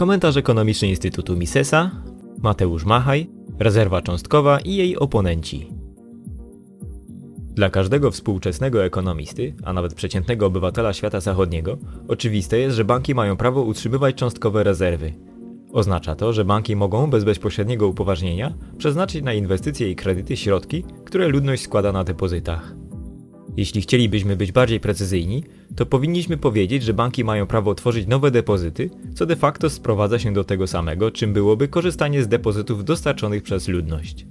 Komentarz ekonomiczny Instytutu Misesa, Mateusz Machaj, rezerwa cząstkowa i jej oponenci. Dla każdego współczesnego ekonomisty, a nawet przeciętnego obywatela świata zachodniego, oczywiste jest, że banki mają prawo utrzymywać cząstkowe rezerwy. Oznacza to, że banki mogą bez bezpośredniego upoważnienia przeznaczyć na inwestycje i kredyty środki, które ludność składa na depozytach. Jeśli chcielibyśmy być bardziej precyzyjni, to powinniśmy powiedzieć, że banki mają prawo tworzyć nowe depozyty, co de facto sprowadza się do tego samego, czym byłoby korzystanie z depozytów dostarczonych przez ludność.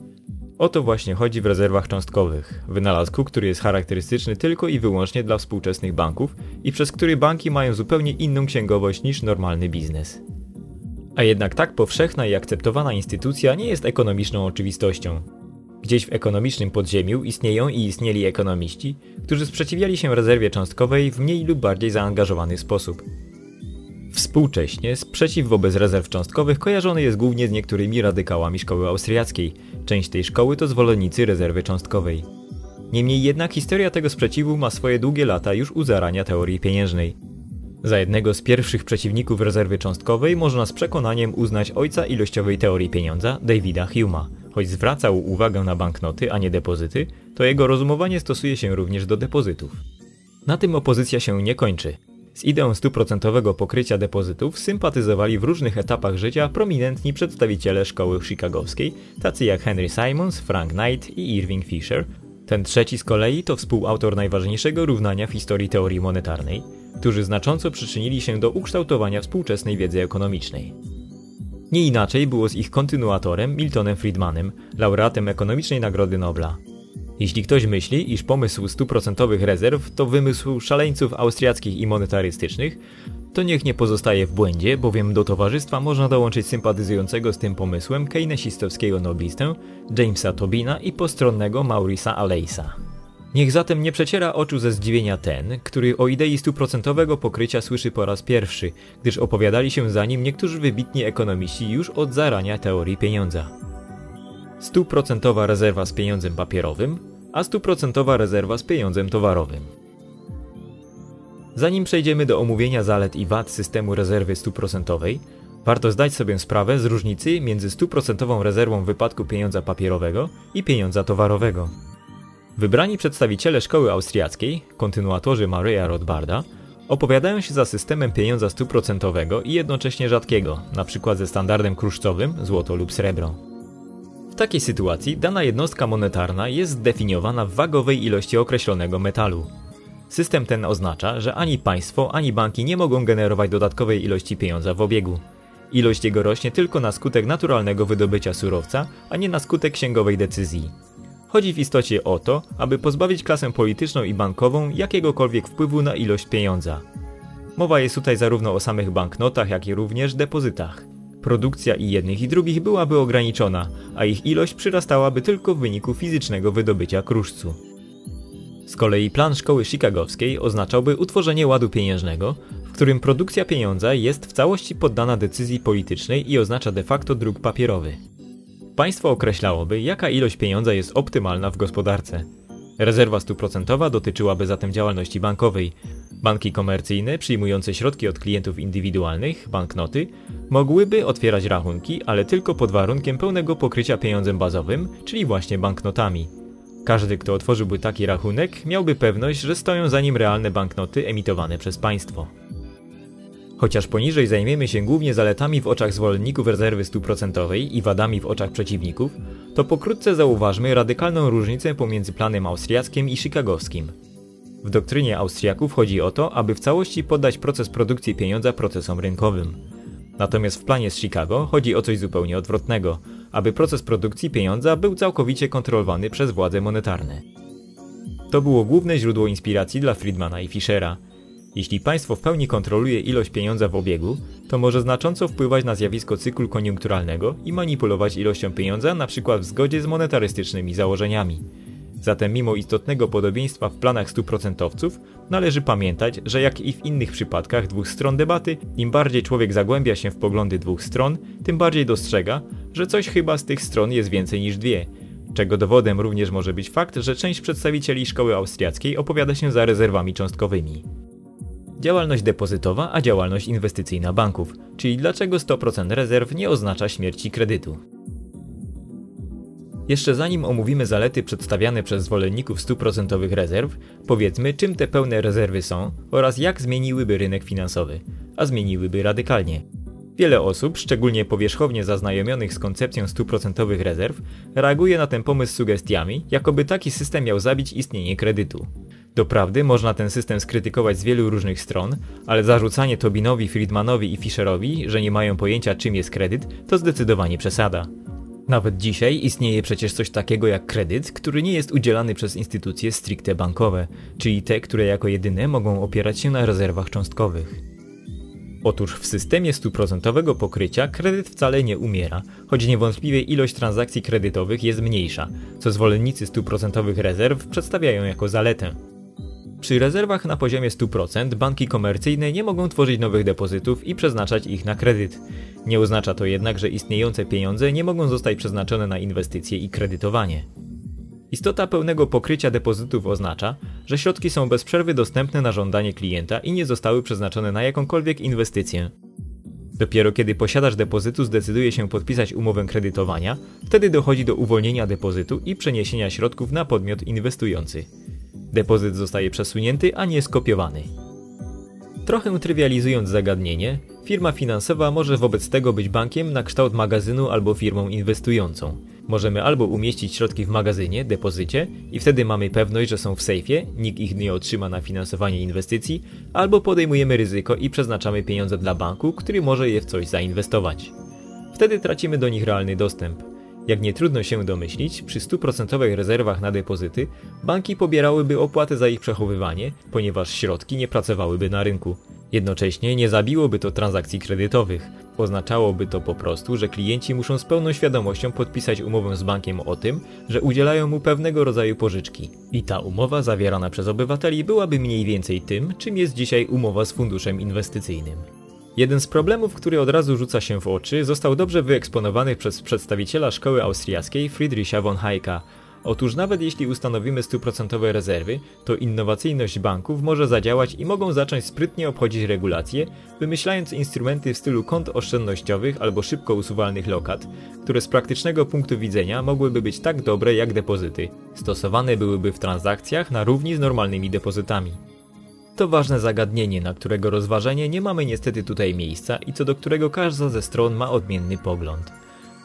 O to właśnie chodzi w rezerwach cząstkowych, wynalazku, który jest charakterystyczny tylko i wyłącznie dla współczesnych banków i przez który banki mają zupełnie inną księgowość niż normalny biznes. A jednak tak powszechna i akceptowana instytucja nie jest ekonomiczną oczywistością. Gdzieś w ekonomicznym podziemiu istnieją i istnieli ekonomiści, którzy sprzeciwiali się rezerwie cząstkowej w mniej lub bardziej zaangażowany sposób. Współcześnie sprzeciw wobec rezerw cząstkowych kojarzony jest głównie z niektórymi radykałami szkoły austriackiej. Część tej szkoły to zwolennicy rezerwy cząstkowej. Niemniej jednak historia tego sprzeciwu ma swoje długie lata już u zarania teorii pieniężnej. Za jednego z pierwszych przeciwników rezerwy cząstkowej można z przekonaniem uznać ojca ilościowej teorii pieniądza, Davida Humea. Choć zwracał uwagę na banknoty, a nie depozyty, to jego rozumowanie stosuje się również do depozytów. Na tym opozycja się nie kończy. Z ideą stuprocentowego pokrycia depozytów sympatyzowali w różnych etapach życia prominentni przedstawiciele szkoły chicagowskiej, tacy jak Henry Simons, Frank Knight i Irving Fisher. Ten trzeci z kolei to współautor najważniejszego równania w historii teorii monetarnej, którzy znacząco przyczynili się do ukształtowania współczesnej wiedzy ekonomicznej. Nie inaczej było z ich kontynuatorem Miltonem Friedmanem, laureatem ekonomicznej Nagrody Nobla. Jeśli ktoś myśli, iż pomysł stuprocentowych rezerw to wymysł szaleńców austriackich i monetarystycznych, to niech nie pozostaje w błędzie, bowiem do towarzystwa można dołączyć sympatyzującego z tym pomysłem keynesistowskiego noblistę Jamesa Tobina i postronnego Maurisa Aleisa. Niech zatem nie przeciera oczu ze zdziwienia ten, który o idei stuprocentowego pokrycia słyszy po raz pierwszy, gdyż opowiadali się za nim niektórzy wybitni ekonomiści już od zarania teorii pieniądza. Stuprocentowa rezerwa z pieniądzem papierowym, a stuprocentowa rezerwa z pieniądzem towarowym. Zanim przejdziemy do omówienia zalet i wad systemu rezerwy stuprocentowej, warto zdać sobie sprawę z różnicy między stuprocentową rezerwą w wypadku pieniądza papierowego i pieniądza towarowego. Wybrani przedstawiciele szkoły austriackiej, kontynuatorzy Maria Rothbarda, opowiadają się za systemem pieniądza stuprocentowego i jednocześnie rzadkiego, np. ze standardem kruszcowym złoto lub srebro. W takiej sytuacji dana jednostka monetarna jest zdefiniowana w wagowej ilości określonego metalu. System ten oznacza, że ani państwo, ani banki nie mogą generować dodatkowej ilości pieniądza w obiegu. Ilość jego rośnie tylko na skutek naturalnego wydobycia surowca, a nie na skutek księgowej decyzji. Chodzi w istocie o to, aby pozbawić klasę polityczną i bankową jakiegokolwiek wpływu na ilość pieniądza. Mowa jest tutaj zarówno o samych banknotach, jak i również depozytach. Produkcja i jednych i drugich byłaby ograniczona, a ich ilość przyrastałaby tylko w wyniku fizycznego wydobycia kruszcu. Z kolei plan szkoły chicagowskiej oznaczałby utworzenie ładu pieniężnego, w którym produkcja pieniądza jest w całości poddana decyzji politycznej i oznacza de facto druk papierowy. Państwo określałoby, jaka ilość pieniądza jest optymalna w gospodarce. Rezerwa stuprocentowa dotyczyłaby zatem działalności bankowej. Banki komercyjne, przyjmujące środki od klientów indywidualnych, banknoty, mogłyby otwierać rachunki, ale tylko pod warunkiem pełnego pokrycia pieniądzem bazowym, czyli właśnie banknotami. Każdy, kto otworzyłby taki rachunek, miałby pewność, że stoją za nim realne banknoty emitowane przez państwo. Chociaż poniżej zajmiemy się głównie zaletami w oczach zwolenników rezerwy stuprocentowej i wadami w oczach przeciwników, to pokrótce zauważmy radykalną różnicę pomiędzy planem austriackim i chicagowskim. W doktrynie Austriaków chodzi o to, aby w całości poddać proces produkcji pieniądza procesom rynkowym. Natomiast w planie z Chicago chodzi o coś zupełnie odwrotnego, aby proces produkcji pieniądza był całkowicie kontrolowany przez władze monetarne. To było główne źródło inspiracji dla Friedmana i Fischera – jeśli państwo w pełni kontroluje ilość pieniądza w obiegu, to może znacząco wpływać na zjawisko cyklu koniunkturalnego i manipulować ilością pieniądza np. w zgodzie z monetarystycznymi założeniami. Zatem mimo istotnego podobieństwa w planach stuprocentowców, należy pamiętać, że jak i w innych przypadkach dwóch stron debaty, im bardziej człowiek zagłębia się w poglądy dwóch stron, tym bardziej dostrzega, że coś chyba z tych stron jest więcej niż dwie, czego dowodem również może być fakt, że część przedstawicieli szkoły austriackiej opowiada się za rezerwami cząstkowymi. Działalność depozytowa, a działalność inwestycyjna banków, czyli dlaczego 100% rezerw nie oznacza śmierci kredytu. Jeszcze zanim omówimy zalety przedstawiane przez zwolenników 100% rezerw, powiedzmy czym te pełne rezerwy są oraz jak zmieniłyby rynek finansowy, a zmieniłyby radykalnie. Wiele osób, szczególnie powierzchownie zaznajomionych z koncepcją 100% rezerw, reaguje na ten pomysł sugestiami, jakoby taki system miał zabić istnienie kredytu. Doprawdy można ten system skrytykować z wielu różnych stron, ale zarzucanie Tobinowi, Friedmanowi i Fischerowi, że nie mają pojęcia czym jest kredyt, to zdecydowanie przesada. Nawet dzisiaj istnieje przecież coś takiego jak kredyt, który nie jest udzielany przez instytucje stricte bankowe, czyli te, które jako jedyne mogą opierać się na rezerwach cząstkowych. Otóż w systemie stuprocentowego pokrycia kredyt wcale nie umiera, choć niewątpliwie ilość transakcji kredytowych jest mniejsza, co zwolennicy stuprocentowych rezerw przedstawiają jako zaletę. Przy rezerwach na poziomie 100% banki komercyjne nie mogą tworzyć nowych depozytów i przeznaczać ich na kredyt. Nie oznacza to jednak, że istniejące pieniądze nie mogą zostać przeznaczone na inwestycje i kredytowanie. Istota pełnego pokrycia depozytów oznacza, że środki są bez przerwy dostępne na żądanie klienta i nie zostały przeznaczone na jakąkolwiek inwestycję. Dopiero kiedy posiadacz depozytu zdecyduje się podpisać umowę kredytowania, wtedy dochodzi do uwolnienia depozytu i przeniesienia środków na podmiot inwestujący. Depozyt zostaje przesunięty, a nie skopiowany. Trochę trywializując zagadnienie, firma finansowa może wobec tego być bankiem na kształt magazynu albo firmą inwestującą. Możemy albo umieścić środki w magazynie, depozycie i wtedy mamy pewność, że są w sejfie, nikt ich nie otrzyma na finansowanie inwestycji, albo podejmujemy ryzyko i przeznaczamy pieniądze dla banku, który może je w coś zainwestować. Wtedy tracimy do nich realny dostęp. Jak nie trudno się domyślić, przy 100% rezerwach na depozyty banki pobierałyby opłatę za ich przechowywanie, ponieważ środki nie pracowałyby na rynku. Jednocześnie nie zabiłoby to transakcji kredytowych. Oznaczałoby to po prostu, że klienci muszą z pełną świadomością podpisać umowę z bankiem o tym, że udzielają mu pewnego rodzaju pożyczki. I ta umowa zawierana przez obywateli byłaby mniej więcej tym, czym jest dzisiaj umowa z funduszem inwestycyjnym. Jeden z problemów, który od razu rzuca się w oczy, został dobrze wyeksponowany przez przedstawiciela szkoły austriackiej Friedricha von Hayeka. Otóż nawet jeśli ustanowimy stuprocentowe rezerwy, to innowacyjność banków może zadziałać i mogą zacząć sprytnie obchodzić regulacje, wymyślając instrumenty w stylu kont oszczędnościowych albo szybko usuwalnych lokat, które z praktycznego punktu widzenia mogłyby być tak dobre jak depozyty. Stosowane byłyby w transakcjach na równi z normalnymi depozytami. To ważne zagadnienie, na którego rozważenie nie mamy niestety tutaj miejsca i co do którego każda ze stron ma odmienny pogląd.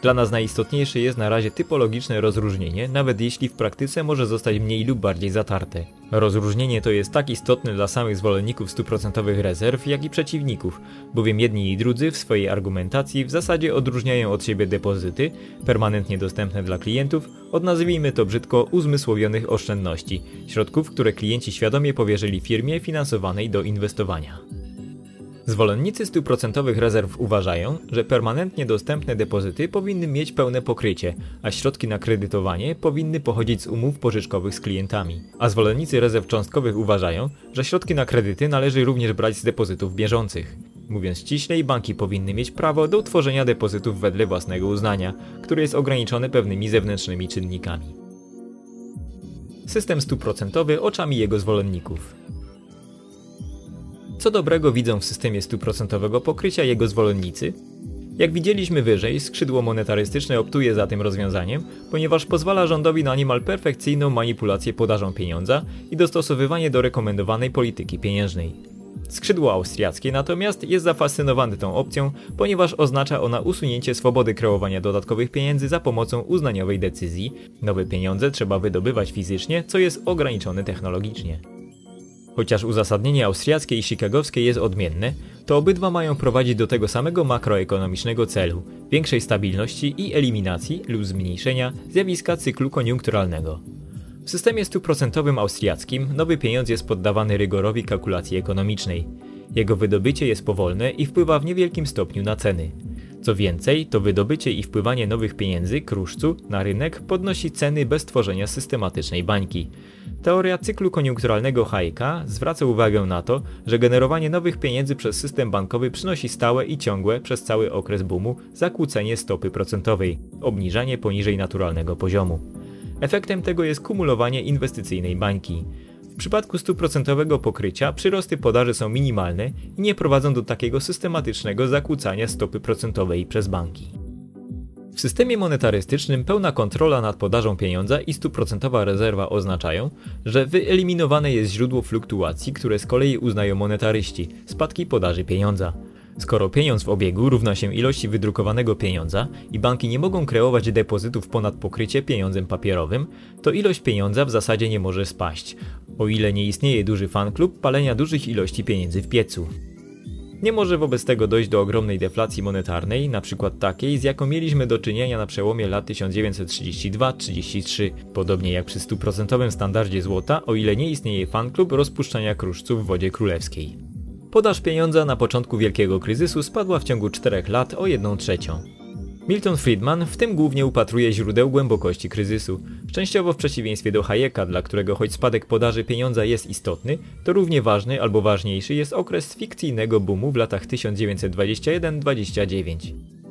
Dla nas najistotniejsze jest na razie typologiczne rozróżnienie, nawet jeśli w praktyce może zostać mniej lub bardziej zatarte. Rozróżnienie to jest tak istotne dla samych zwolenników stuprocentowych rezerw, jak i przeciwników, bowiem jedni i drudzy w swojej argumentacji w zasadzie odróżniają od siebie depozyty, permanentnie dostępne dla klientów, od nazwijmy to brzydko uzmysłowionych oszczędności, środków, które klienci świadomie powierzyli firmie finansowanej do inwestowania. Zwolennicy stuprocentowych rezerw uważają, że permanentnie dostępne depozyty powinny mieć pełne pokrycie, a środki na kredytowanie powinny pochodzić z umów pożyczkowych z klientami. A zwolennicy rezerw cząstkowych uważają, że środki na kredyty należy również brać z depozytów bieżących. Mówiąc ściślej, banki powinny mieć prawo do utworzenia depozytów wedle własnego uznania, które jest ograniczone pewnymi zewnętrznymi czynnikami. System stuprocentowy oczami jego zwolenników. Co dobrego widzą w systemie stuprocentowego pokrycia jego zwolennicy? Jak widzieliśmy wyżej, skrzydło monetarystyczne optuje za tym rozwiązaniem, ponieważ pozwala rządowi na niemal perfekcyjną manipulację podażą pieniądza i dostosowywanie do rekomendowanej polityki pieniężnej. Skrzydło austriackie natomiast jest zafascynowane tą opcją, ponieważ oznacza ona usunięcie swobody kreowania dodatkowych pieniędzy za pomocą uznaniowej decyzji. Nowe pieniądze trzeba wydobywać fizycznie, co jest ograniczone technologicznie. Chociaż uzasadnienie austriackie i chicagowskie jest odmienne, to obydwa mają prowadzić do tego samego makroekonomicznego celu większej stabilności i eliminacji lub zmniejszenia zjawiska cyklu koniunkturalnego. W systemie stuprocentowym austriackim nowy pieniądz jest poddawany rygorowi kalkulacji ekonomicznej. Jego wydobycie jest powolne i wpływa w niewielkim stopniu na ceny. Co więcej, to wydobycie i wpływanie nowych pieniędzy, kruszcu, na rynek podnosi ceny bez tworzenia systematycznej bańki. Teoria cyklu koniunkturalnego Hayeka zwraca uwagę na to, że generowanie nowych pieniędzy przez system bankowy przynosi stałe i ciągłe przez cały okres boomu zakłócenie stopy procentowej, obniżanie poniżej naturalnego poziomu. Efektem tego jest kumulowanie inwestycyjnej bańki. W przypadku stuprocentowego pokrycia przyrosty podaży są minimalne i nie prowadzą do takiego systematycznego zakłócania stopy procentowej przez banki. W systemie monetarystycznym pełna kontrola nad podażą pieniądza i stuprocentowa rezerwa oznaczają, że wyeliminowane jest źródło fluktuacji, które z kolei uznają monetaryści spadki podaży pieniądza. Skoro pieniądz w obiegu równa się ilości wydrukowanego pieniądza i banki nie mogą kreować depozytów ponad pokrycie pieniądzem papierowym, to ilość pieniądza w zasadzie nie może spaść, o ile nie istnieje duży fanklub palenia dużych ilości pieniędzy w piecu. Nie może wobec tego dojść do ogromnej deflacji monetarnej, np. takiej, z jaką mieliśmy do czynienia na przełomie lat 1932-33, podobnie jak przy stuprocentowym standardzie złota, o ile nie istnieje fanklub rozpuszczania kruszców w wodzie królewskiej. Podaż pieniądza na początku wielkiego kryzysu spadła w ciągu 4 lat o 1 trzecią. Milton Friedman w tym głównie upatruje źródeł głębokości kryzysu. Częściowo w przeciwieństwie do Hayeka, dla którego choć spadek podaży pieniądza jest istotny, to równie ważny albo ważniejszy jest okres fikcyjnego boomu w latach 1921-29.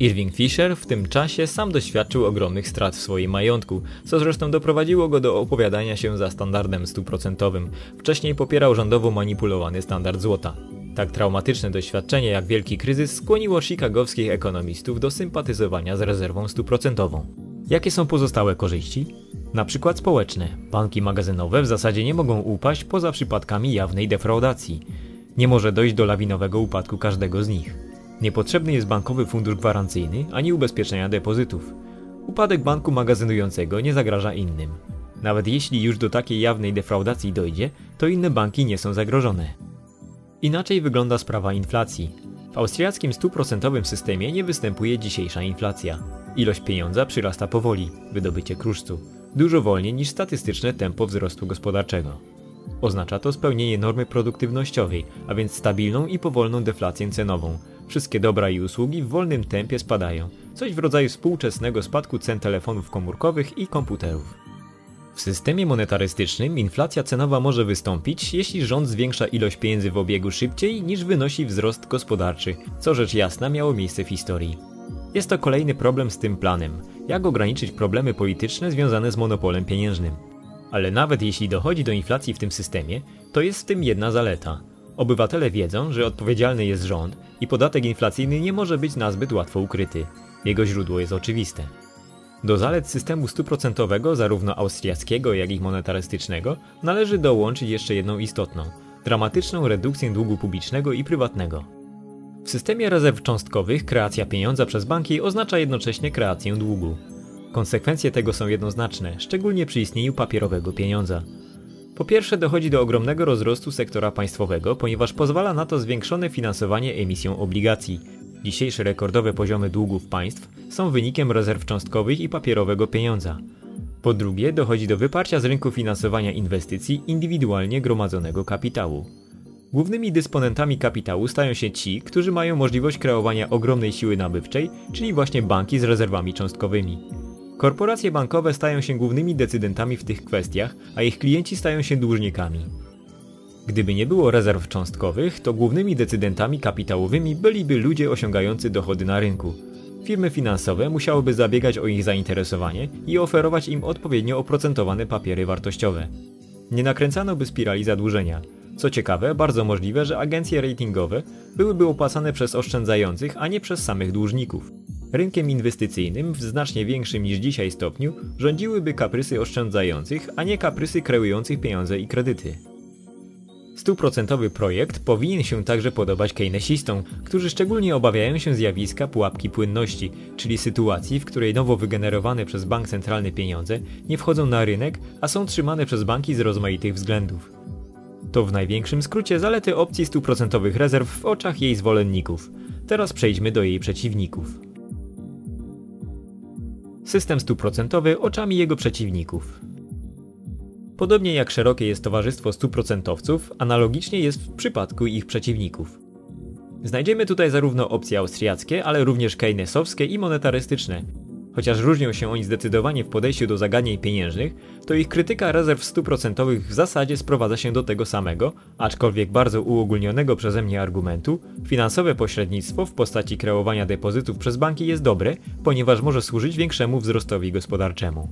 Irving Fisher w tym czasie sam doświadczył ogromnych strat w swoim majątku, co zresztą doprowadziło go do opowiadania się za standardem stuprocentowym. Wcześniej popierał rządowo manipulowany standard złota. Tak traumatyczne doświadczenie jak wielki kryzys skłoniło chicagowskich ekonomistów do sympatyzowania z rezerwą stuprocentową. Jakie są pozostałe korzyści? Na przykład społeczne. Banki magazynowe w zasadzie nie mogą upaść poza przypadkami jawnej defraudacji. Nie może dojść do lawinowego upadku każdego z nich. Niepotrzebny jest bankowy fundusz gwarancyjny ani ubezpieczenia depozytów. Upadek banku magazynującego nie zagraża innym. Nawet jeśli już do takiej jawnej defraudacji dojdzie, to inne banki nie są zagrożone. Inaczej wygląda sprawa inflacji. W austriackim stuprocentowym systemie nie występuje dzisiejsza inflacja. Ilość pieniądza przyrasta powoli, wydobycie kruszcu, dużo wolniej niż statystyczne tempo wzrostu gospodarczego. Oznacza to spełnienie normy produktywnościowej, a więc stabilną i powolną deflację cenową. Wszystkie dobra i usługi w wolnym tempie spadają, coś w rodzaju współczesnego spadku cen telefonów komórkowych i komputerów. W systemie monetarystycznym inflacja cenowa może wystąpić, jeśli rząd zwiększa ilość pieniędzy w obiegu szybciej niż wynosi wzrost gospodarczy, co rzecz jasna miało miejsce w historii. Jest to kolejny problem z tym planem. Jak ograniczyć problemy polityczne związane z monopolem pieniężnym? Ale nawet jeśli dochodzi do inflacji w tym systemie, to jest w tym jedna zaleta. Obywatele wiedzą, że odpowiedzialny jest rząd i podatek inflacyjny nie może być nazbyt łatwo ukryty. Jego źródło jest oczywiste. Do zalet systemu stuprocentowego, zarówno austriackiego, jak i monetarystycznego, należy dołączyć jeszcze jedną istotną dramatyczną redukcję długu publicznego i prywatnego. W systemie rezerw cząstkowych kreacja pieniądza przez banki oznacza jednocześnie kreację długu. Konsekwencje tego są jednoznaczne, szczególnie przy istnieniu papierowego pieniądza. Po pierwsze dochodzi do ogromnego rozrostu sektora państwowego, ponieważ pozwala na to zwiększone finansowanie emisją obligacji, Dzisiejsze rekordowe poziomy długów państw są wynikiem rezerw cząstkowych i papierowego pieniądza. Po drugie, dochodzi do wyparcia z rynku finansowania inwestycji indywidualnie gromadzonego kapitału. Głównymi dysponentami kapitału stają się ci, którzy mają możliwość kreowania ogromnej siły nabywczej, czyli właśnie banki z rezerwami cząstkowymi. Korporacje bankowe stają się głównymi decydentami w tych kwestiach, a ich klienci stają się dłużnikami. Gdyby nie było rezerw cząstkowych, to głównymi decydentami kapitałowymi byliby ludzie osiągający dochody na rynku. Firmy finansowe musiałyby zabiegać o ich zainteresowanie i oferować im odpowiednio oprocentowane papiery wartościowe. Nie nakręcano by spirali zadłużenia. Co ciekawe, bardzo możliwe, że agencje ratingowe byłyby opłacane przez oszczędzających, a nie przez samych dłużników. Rynkiem inwestycyjnym w znacznie większym niż dzisiaj stopniu rządziłyby kaprysy oszczędzających, a nie kaprysy kreujących pieniądze i kredyty. Stuprocentowy projekt powinien się także podobać keynesistom, którzy szczególnie obawiają się zjawiska pułapki płynności, czyli sytuacji, w której nowo wygenerowane przez bank centralny pieniądze nie wchodzą na rynek, a są trzymane przez banki z rozmaitych względów. To w największym skrócie zalety opcji stuprocentowych rezerw w oczach jej zwolenników. Teraz przejdźmy do jej przeciwników. System stuprocentowy oczami jego przeciwników. Podobnie jak szerokie jest towarzystwo stuprocentowców, analogicznie jest w przypadku ich przeciwników. Znajdziemy tutaj zarówno opcje austriackie, ale również keynesowskie i monetarystyczne. Chociaż różnią się oni zdecydowanie w podejściu do zagadnień pieniężnych, to ich krytyka rezerw stuprocentowych w zasadzie sprowadza się do tego samego, aczkolwiek bardzo uogólnionego przeze mnie argumentu, finansowe pośrednictwo w postaci kreowania depozytów przez banki jest dobre, ponieważ może służyć większemu wzrostowi gospodarczemu.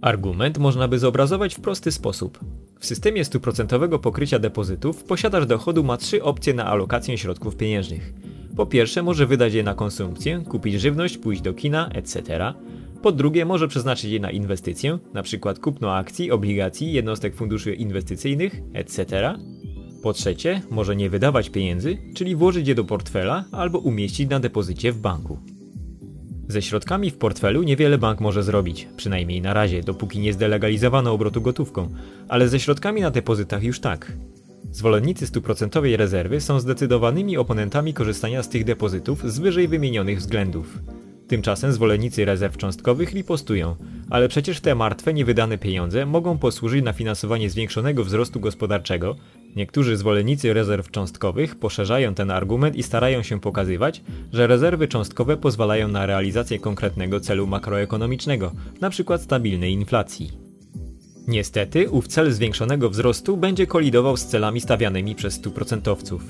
Argument można by zobrazować w prosty sposób. W systemie stuprocentowego pokrycia depozytów posiadacz dochodu ma trzy opcje na alokację środków pieniężnych. Po pierwsze może wydać je na konsumpcję, kupić żywność, pójść do kina, etc. Po drugie może przeznaczyć je na inwestycję, np. kupno akcji, obligacji, jednostek funduszy inwestycyjnych, etc. Po trzecie może nie wydawać pieniędzy, czyli włożyć je do portfela albo umieścić na depozycie w banku. Ze środkami w portfelu niewiele bank może zrobić, przynajmniej na razie, dopóki nie zdelegalizowano obrotu gotówką, ale ze środkami na depozytach już tak. Zwolennicy stuprocentowej rezerwy są zdecydowanymi oponentami korzystania z tych depozytów z wyżej wymienionych względów. Tymczasem zwolennicy rezerw cząstkowych ripostują, ale przecież te martwe, niewydane pieniądze mogą posłużyć na finansowanie zwiększonego wzrostu gospodarczego. Niektórzy zwolennicy rezerw cząstkowych poszerzają ten argument i starają się pokazywać, że rezerwy cząstkowe pozwalają na realizację konkretnego celu makroekonomicznego, np. stabilnej inflacji. Niestety, ów cel zwiększonego wzrostu będzie kolidował z celami stawianymi przez stuprocentowców.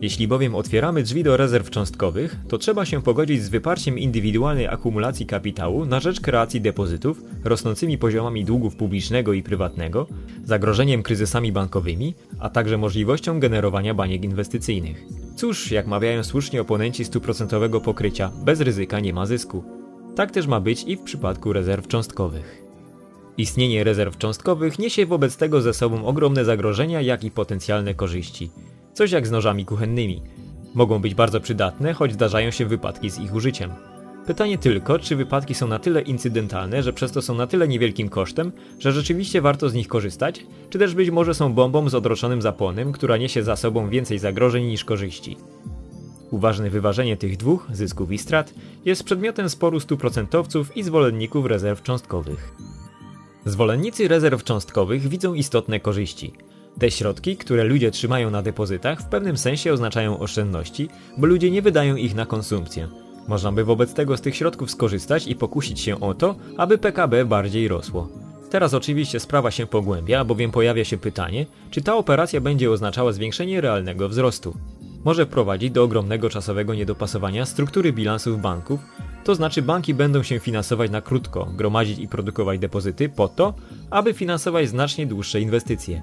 Jeśli bowiem otwieramy drzwi do rezerw cząstkowych, to trzeba się pogodzić z wyparciem indywidualnej akumulacji kapitału na rzecz kreacji depozytów, rosnącymi poziomami długów publicznego i prywatnego, zagrożeniem kryzysami bankowymi, a także możliwością generowania baniek inwestycyjnych. Cóż, jak mawiają słusznie oponenci stuprocentowego pokrycia, bez ryzyka nie ma zysku. Tak też ma być i w przypadku rezerw cząstkowych. Istnienie rezerw cząstkowych niesie wobec tego ze sobą ogromne zagrożenia, jak i potencjalne korzyści. Coś jak z nożami kuchennymi. Mogą być bardzo przydatne, choć zdarzają się wypadki z ich użyciem. Pytanie tylko, czy wypadki są na tyle incydentalne, że przez to są na tyle niewielkim kosztem, że rzeczywiście warto z nich korzystać, czy też być może są bombą z odroczonym zapłonem, która niesie za sobą więcej zagrożeń niż korzyści. Uważne wyważenie tych dwóch, zysków i strat, jest przedmiotem sporu stuprocentowców i zwolenników rezerw cząstkowych. Zwolennicy rezerw cząstkowych widzą istotne korzyści – te środki, które ludzie trzymają na depozytach, w pewnym sensie oznaczają oszczędności, bo ludzie nie wydają ich na konsumpcję. Można by wobec tego z tych środków skorzystać i pokusić się o to, aby PKB bardziej rosło. Teraz oczywiście sprawa się pogłębia, bowiem pojawia się pytanie, czy ta operacja będzie oznaczała zwiększenie realnego wzrostu. Może prowadzić do ogromnego czasowego niedopasowania struktury bilansów banków, to znaczy banki będą się finansować na krótko, gromadzić i produkować depozyty po to, aby finansować znacznie dłuższe inwestycje.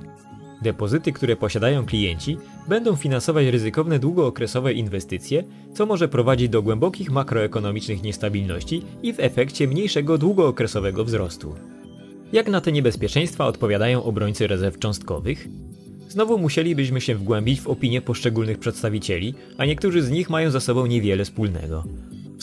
Depozyty, które posiadają klienci, będą finansować ryzykowne długookresowe inwestycje, co może prowadzić do głębokich makroekonomicznych niestabilności i w efekcie mniejszego długookresowego wzrostu. Jak na te niebezpieczeństwa odpowiadają obrońcy rezerw cząstkowych? Znowu musielibyśmy się wgłębić w opinie poszczególnych przedstawicieli, a niektórzy z nich mają za sobą niewiele wspólnego.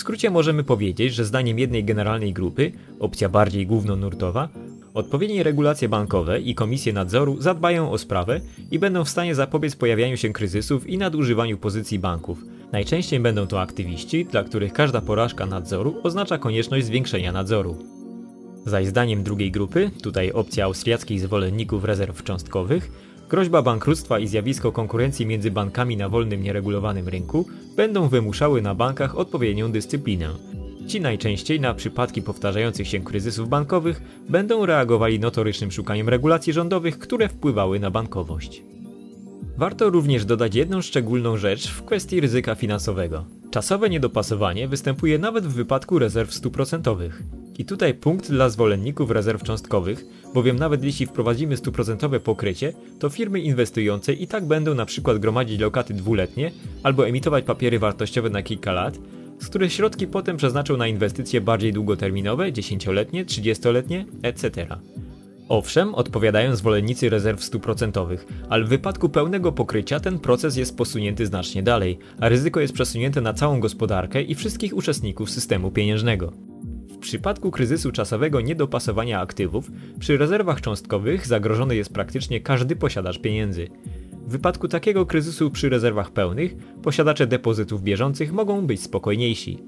W skrócie możemy powiedzieć, że zdaniem jednej generalnej grupy, opcja bardziej głównonurtowa, Odpowiednie regulacje bankowe i komisje nadzoru zadbają o sprawę i będą w stanie zapobiec pojawianiu się kryzysów i nadużywaniu pozycji banków. Najczęściej będą to aktywiści, dla których każda porażka nadzoru oznacza konieczność zwiększenia nadzoru. Zaś zdaniem drugiej grupy, tutaj opcja austriackich zwolenników rezerw cząstkowych, groźba bankructwa i zjawisko konkurencji między bankami na wolnym, nieregulowanym rynku będą wymuszały na bankach odpowiednią dyscyplinę. Ci najczęściej na przypadki powtarzających się kryzysów bankowych będą reagowali notorycznym szukaniem regulacji rządowych, które wpływały na bankowość. Warto również dodać jedną szczególną rzecz w kwestii ryzyka finansowego. Czasowe niedopasowanie występuje nawet w wypadku rezerw stuprocentowych. I tutaj punkt dla zwolenników rezerw cząstkowych, bowiem nawet jeśli wprowadzimy stuprocentowe pokrycie, to firmy inwestujące i tak będą na przykład gromadzić lokaty dwuletnie albo emitować papiery wartościowe na kilka lat, z których środki potem przeznaczą na inwestycje bardziej długoterminowe, dziesięcioletnie, trzydziestoletnie, etc. Owszem, odpowiadają zwolennicy rezerw stuprocentowych, ale w wypadku pełnego pokrycia ten proces jest posunięty znacznie dalej, a ryzyko jest przesunięte na całą gospodarkę i wszystkich uczestników systemu pieniężnego. Przypadku kryzysu czasowego niedopasowania aktywów, przy rezerwach cząstkowych zagrożony jest praktycznie każdy posiadacz pieniędzy. W wypadku takiego kryzysu przy rezerwach pełnych, posiadacze depozytów bieżących mogą być spokojniejsi.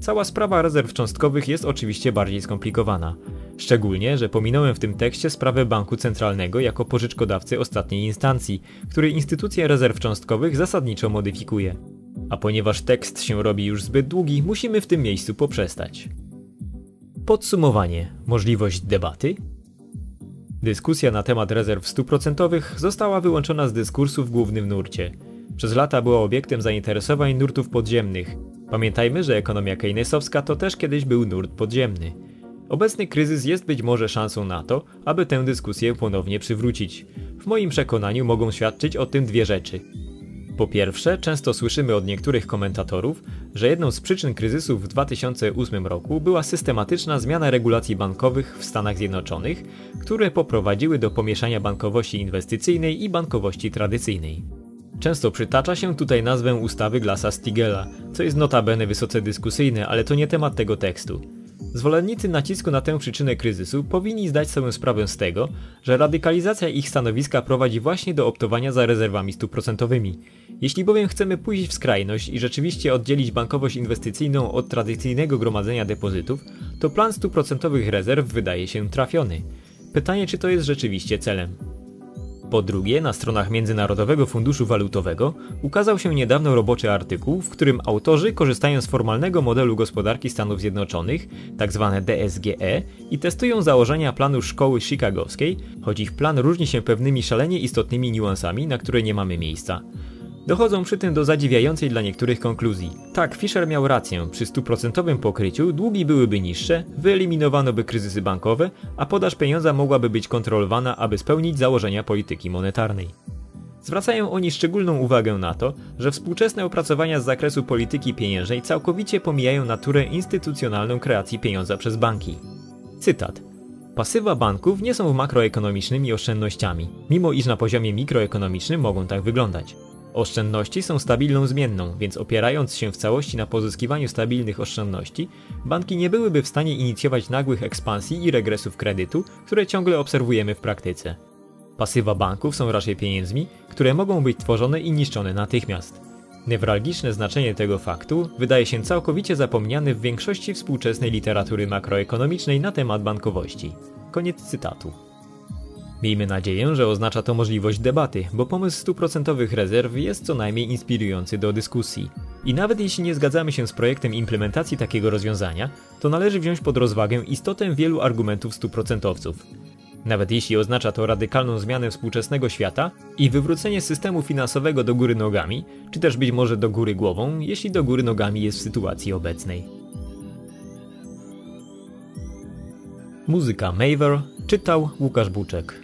Cała sprawa rezerw cząstkowych jest oczywiście bardziej skomplikowana. Szczególnie, że pominąłem w tym tekście sprawę banku centralnego jako pożyczkodawcy ostatniej instancji, który instytucję rezerw cząstkowych zasadniczo modyfikuje. A ponieważ tekst się robi już zbyt długi, musimy w tym miejscu poprzestać. Podsumowanie. Możliwość debaty? Dyskusja na temat rezerw stuprocentowych została wyłączona z dyskursu w głównym nurcie. Przez lata była obiektem zainteresowań nurtów podziemnych. Pamiętajmy, że ekonomia keynesowska to też kiedyś był nurt podziemny. Obecny kryzys jest być może szansą na to, aby tę dyskusję ponownie przywrócić. W moim przekonaniu mogą świadczyć o tym dwie rzeczy. Po pierwsze, często słyszymy od niektórych komentatorów, że jedną z przyczyn kryzysu w 2008 roku była systematyczna zmiana regulacji bankowych w Stanach Zjednoczonych, które poprowadziły do pomieszania bankowości inwestycyjnej i bankowości tradycyjnej. Często przytacza się tutaj nazwę ustawy Glasa Stigela, co jest notabene wysoce dyskusyjne, ale to nie temat tego tekstu. Zwolennicy nacisku na tę przyczynę kryzysu powinni zdać sobie sprawę z tego, że radykalizacja ich stanowiska prowadzi właśnie do optowania za rezerwami stuprocentowymi. Jeśli bowiem chcemy pójść w skrajność i rzeczywiście oddzielić bankowość inwestycyjną od tradycyjnego gromadzenia depozytów, to plan stuprocentowych rezerw wydaje się trafiony. Pytanie, czy to jest rzeczywiście celem. Po drugie, na stronach Międzynarodowego Funduszu Walutowego ukazał się niedawno roboczy artykuł, w którym autorzy korzystają z formalnego modelu gospodarki Stanów Zjednoczonych, tzw. Tak DSGE, i testują założenia planu szkoły chicagowskiej, choć ich plan różni się pewnymi szalenie istotnymi niuansami, na które nie mamy miejsca. Dochodzą przy tym do zadziwiającej dla niektórych konkluzji. Tak, Fisher miał rację, przy stuprocentowym pokryciu długi byłyby niższe, wyeliminowano by kryzysy bankowe, a podaż pieniądza mogłaby być kontrolowana, aby spełnić założenia polityki monetarnej. Zwracają oni szczególną uwagę na to, że współczesne opracowania z zakresu polityki pieniężnej całkowicie pomijają naturę instytucjonalną kreacji pieniądza przez banki. Cytat. Pasywa banków nie są makroekonomicznymi oszczędnościami, mimo iż na poziomie mikroekonomicznym mogą tak wyglądać. Oszczędności są stabilną zmienną, więc opierając się w całości na pozyskiwaniu stabilnych oszczędności, banki nie byłyby w stanie inicjować nagłych ekspansji i regresów kredytu, które ciągle obserwujemy w praktyce. Pasywa banków są raczej pieniędzmi, które mogą być tworzone i niszczone natychmiast. Newralgiczne znaczenie tego faktu wydaje się całkowicie zapomniane w większości współczesnej literatury makroekonomicznej na temat bankowości. Koniec cytatu. Miejmy nadzieję, że oznacza to możliwość debaty, bo pomysł stuprocentowych rezerw jest co najmniej inspirujący do dyskusji. I nawet jeśli nie zgadzamy się z projektem implementacji takiego rozwiązania, to należy wziąć pod rozwagę istotę wielu argumentów stuprocentowców. Nawet jeśli oznacza to radykalną zmianę współczesnego świata i wywrócenie systemu finansowego do góry nogami, czy też być może do góry głową, jeśli do góry nogami jest w sytuacji obecnej. Muzyka Maver czytał Łukasz Buczek.